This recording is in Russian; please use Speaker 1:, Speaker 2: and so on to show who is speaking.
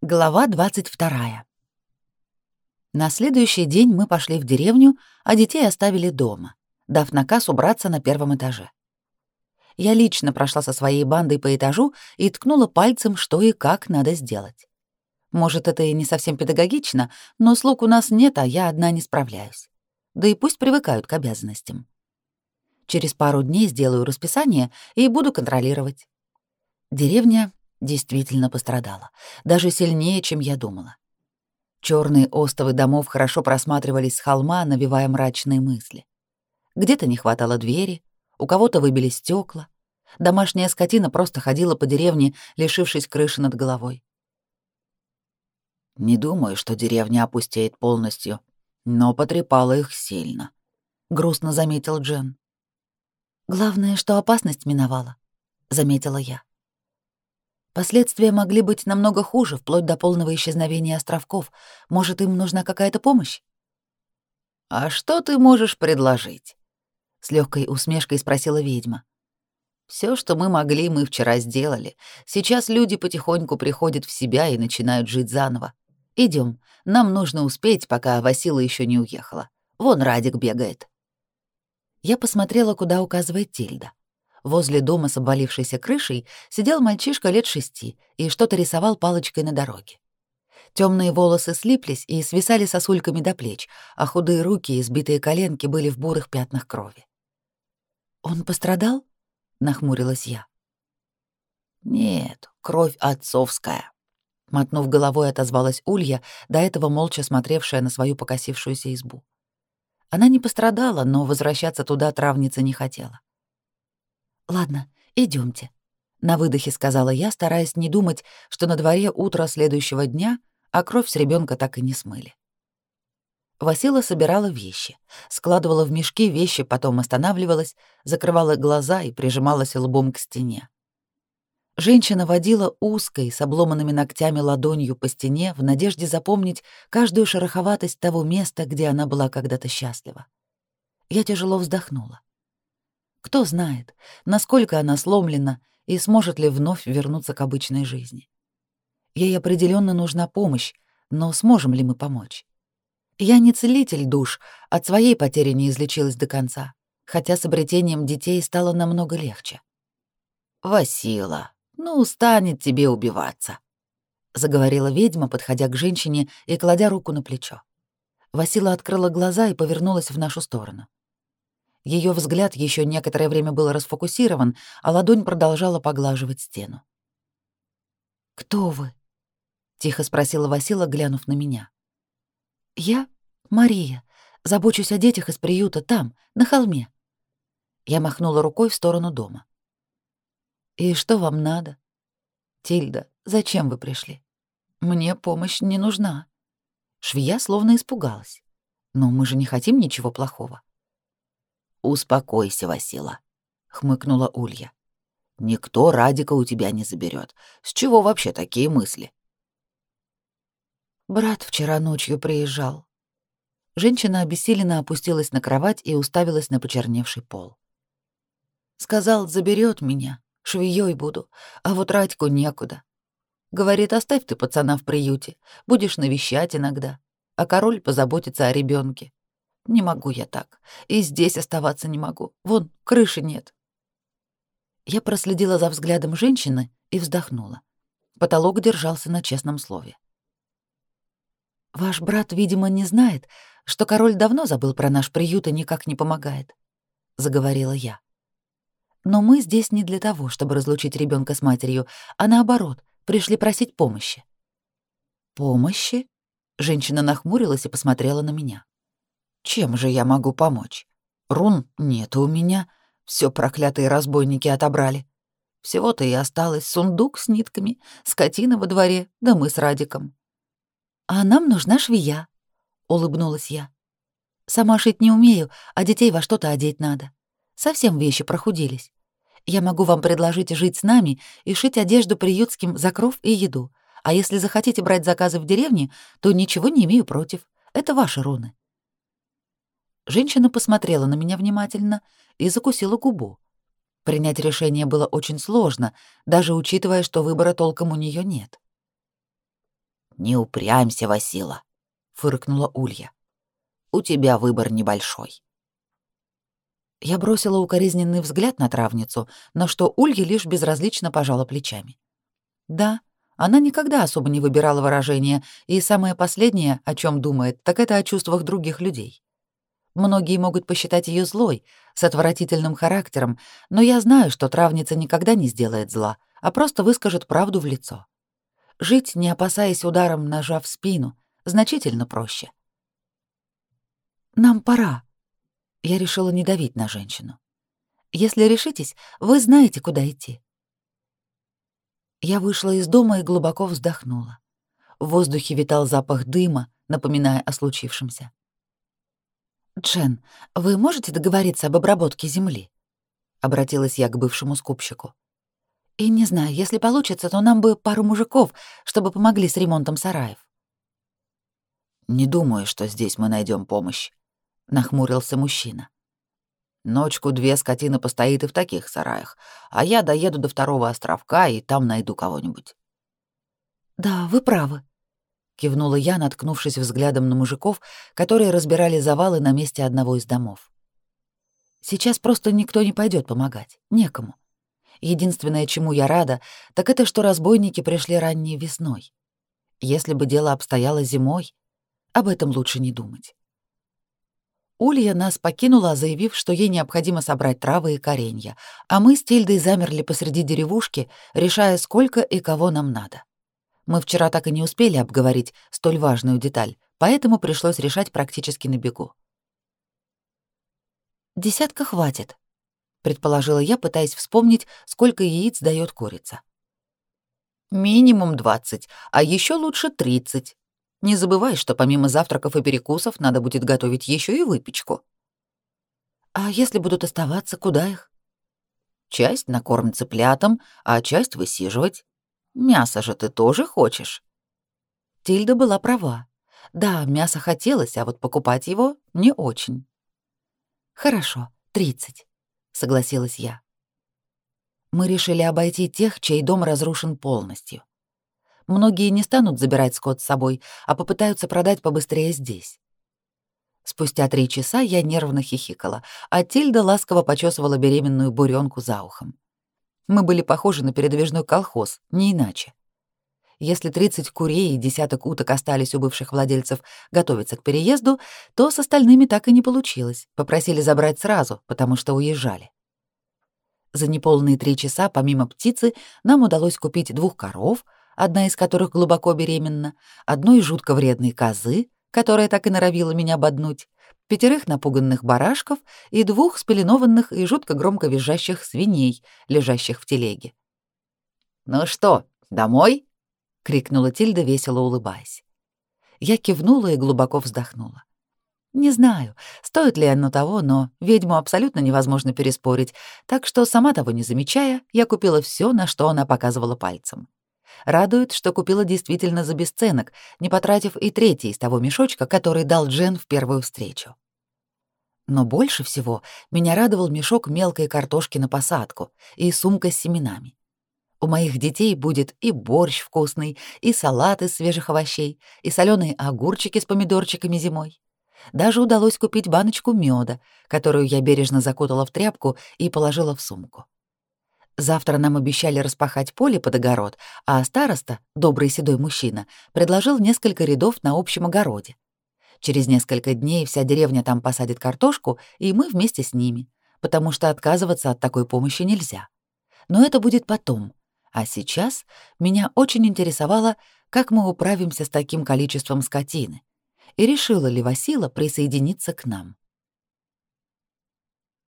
Speaker 1: Глава 22. На следующий день мы пошли в деревню, а детей оставили дома, дав наказ убраться на первом этаже. Я лично прошла со своей бандой по этажу и ткнула пальцем, что и как надо сделать. Может, это и не совсем педагогично, но слуг у нас нет, а я одна не справляюсь. Да и пусть привыкают к обязанностям. Через пару дней сделаю расписание и буду контролировать. Деревня действительно пострадала, даже сильнее, чем я думала. Черные остовы домов хорошо просматривались с холма, навевая мрачные мысли. Где-то не хватало двери, у кого-то выбили стекла. Домашняя скотина просто ходила по деревне, лишившись крыши над головой. «Не думаю, что деревня опустеет полностью, но потрепала их сильно», — грустно заметил Джен. «Главное, что опасность миновала», — заметила я. Последствия могли быть намного хуже, вплоть до полного исчезновения островков. Может, им нужна какая-то помощь? «А что ты можешь предложить?» — с легкой усмешкой спросила ведьма. Все, что мы могли, мы вчера сделали. Сейчас люди потихоньку приходят в себя и начинают жить заново. Идем, нам нужно успеть, пока Васила еще не уехала. Вон Радик бегает». Я посмотрела, куда указывает Тильда. Возле дома с обвалившейся крышей сидел мальчишка лет шести и что-то рисовал палочкой на дороге. Темные волосы слиплись и свисали сосульками до плеч, а худые руки и сбитые коленки были в бурых пятнах крови. «Он пострадал?» — нахмурилась я. «Нет, кровь отцовская», — мотнув головой, отозвалась Улья, до этого молча смотревшая на свою покосившуюся избу. Она не пострадала, но возвращаться туда травница не хотела. Ладно, идемте. На выдохе сказала я, стараясь не думать, что на дворе утро следующего дня, а кровь с ребенка так и не смыли. Васила собирала вещи, складывала в мешки вещи, потом останавливалась, закрывала глаза и прижималась лбом к стене. Женщина водила узкой, с обломанными ногтями ладонью по стене в надежде запомнить каждую шероховатость того места, где она была когда-то счастлива. Я тяжело вздохнула. Кто знает, насколько она сломлена и сможет ли вновь вернуться к обычной жизни. Ей определенно нужна помощь, но сможем ли мы помочь? Я не целитель душ, от своей потери не излечилась до конца, хотя с обретением детей стало намного легче. «Васила, ну, станет тебе убиваться», — заговорила ведьма, подходя к женщине и кладя руку на плечо. Васила открыла глаза и повернулась в нашу сторону. Ее взгляд еще некоторое время был расфокусирован, а ладонь продолжала поглаживать стену. «Кто вы?» — тихо спросила Васила, глянув на меня. «Я Мария. Забочусь о детях из приюта там, на холме». Я махнула рукой в сторону дома. «И что вам надо?» «Тильда, зачем вы пришли? Мне помощь не нужна». Швея словно испугалась. «Но мы же не хотим ничего плохого». «Успокойся, Васила», — хмыкнула Улья. «Никто Радика у тебя не заберет. С чего вообще такие мысли?» «Брат вчера ночью приезжал». Женщина обессиленно опустилась на кровать и уставилась на почерневший пол. «Сказал, заберет меня, швеей буду, а вот Радьку некуда. Говорит, оставь ты пацана в приюте, будешь навещать иногда, а король позаботится о ребенке. Не могу я так. И здесь оставаться не могу. Вон, крыши нет. Я проследила за взглядом женщины и вздохнула. Потолок держался на честном слове. Ваш брат, видимо, не знает, что король давно забыл про наш приют и никак не помогает, заговорила я. Но мы здесь не для того, чтобы разлучить ребенка с матерью, а наоборот, пришли просить помощи. Помощи? Женщина нахмурилась и посмотрела на меня. Чем же я могу помочь? Рун нет у меня. Все проклятые разбойники отобрали. Всего-то и осталось сундук с нитками, скотина во дворе, да мы с Радиком. А нам нужна швея, улыбнулась я. Сама шить не умею, а детей во что-то одеть надо. Совсем вещи прохудились. Я могу вам предложить жить с нами и шить одежду приютским за кров и еду. А если захотите брать заказы в деревне, то ничего не имею против. Это ваши руны. Женщина посмотрела на меня внимательно и закусила губу. Принять решение было очень сложно, даже учитывая, что выбора толком у нее нет. «Не упрямься, Васила», — фыркнула Улья. «У тебя выбор небольшой». Я бросила укоризненный взгляд на травницу, на что Улья лишь безразлично пожала плечами. Да, она никогда особо не выбирала выражения, и самое последнее, о чем думает, так это о чувствах других людей. Многие могут посчитать ее злой, с отвратительным характером, но я знаю, что травница никогда не сделает зла, а просто выскажет правду в лицо. Жить, не опасаясь ударом ножа в спину, значительно проще. «Нам пора», я решила не давить на женщину. «Если решитесь, вы знаете, куда идти». Я вышла из дома и глубоко вздохнула. В воздухе витал запах дыма, напоминая о случившемся. «Джен, вы можете договориться об обработке земли?» — обратилась я к бывшему скупщику. «И не знаю, если получится, то нам бы пару мужиков, чтобы помогли с ремонтом сараев». «Не думаю, что здесь мы найдем помощь», — нахмурился мужчина. Ночку две скотина постоит и в таких сараях, а я доеду до второго островка и там найду кого-нибудь. Да, вы правы, кивнула я, наткнувшись взглядом на мужиков, которые разбирали завалы на месте одного из домов. Сейчас просто никто не пойдет помогать, некому. Единственное, чему я рада, так это что разбойники пришли ранней весной. Если бы дело обстояло зимой, об этом лучше не думать. Улья нас покинула, заявив, что ей необходимо собрать травы и коренья, а мы с Тильдой замерли посреди деревушки, решая, сколько и кого нам надо. Мы вчера так и не успели обговорить столь важную деталь, поэтому пришлось решать практически на бегу. «Десятка хватит», — предположила я, пытаясь вспомнить, сколько яиц дает курица. «Минимум двадцать, а еще лучше тридцать», не забывай, что помимо завтраков и перекусов надо будет готовить еще и выпечку. А если будут оставаться, куда их? Часть накормить цыплятам, а часть высиживать. Мясо же ты тоже хочешь. Тильда была права. Да, мясо хотелось, а вот покупать его не очень. Хорошо, тридцать, согласилась я. Мы решили обойти тех, чей дом разрушен полностью. Многие не станут забирать скот с собой, а попытаются продать побыстрее здесь. Спустя три часа я нервно хихикала, а Тильда ласково почесывала беременную буренку за ухом. Мы были похожи на передвижной колхоз, не иначе. Если 30 курей и десяток уток остались у бывших владельцев готовиться к переезду, то с остальными так и не получилось. Попросили забрать сразу, потому что уезжали. За неполные три часа, помимо птицы, нам удалось купить двух коров — одна из которых глубоко беременна, одной жутко вредной козы, которая так и норовила меня ободнуть, пятерых напуганных барашков и двух спеленованных и жутко громко визжащих свиней, лежащих в телеге. «Ну что, домой?» — крикнула Тильда, весело улыбаясь. Я кивнула и глубоко вздохнула. Не знаю, стоит ли оно того, но ведьму абсолютно невозможно переспорить, так что, сама того не замечая, я купила все, на что она показывала пальцем. Радует, что купила действительно за бесценок, не потратив и третий из того мешочка, который дал Джен в первую встречу. Но больше всего меня радовал мешок мелкой картошки на посадку и сумка с семенами. У моих детей будет и борщ вкусный, и салат из свежих овощей, и соленые огурчики с помидорчиками зимой. Даже удалось купить баночку меда, которую я бережно закутала в тряпку и положила в сумку. Завтра нам обещали распахать поле под огород, а староста, добрый седой мужчина, предложил несколько рядов на общем огороде. Через несколько дней вся деревня там посадит картошку, и мы вместе с ними, потому что отказываться от такой помощи нельзя. Но это будет потом. А сейчас меня очень интересовало, как мы управимся с таким количеством скотины, и решила ли Васила присоединиться к нам.